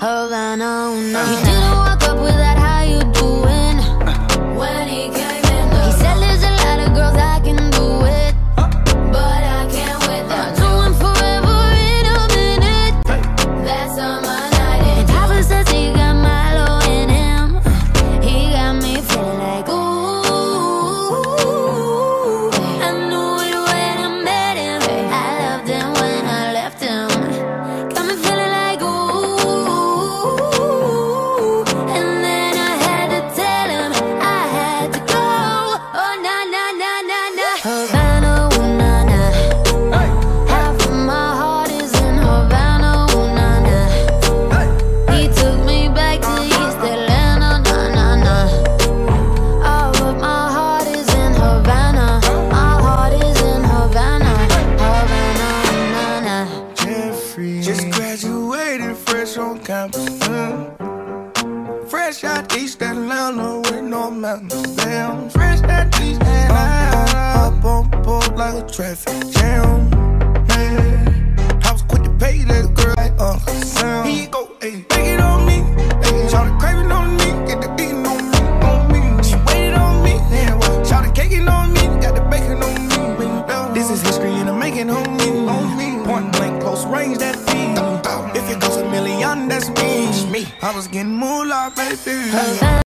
Havana, oh, no. Out east Atlanta with no mountains. Damn, fresh out east Atlanta. Up on board like a traffic If it goes a million, that's me. me. I was getting moolah, baby.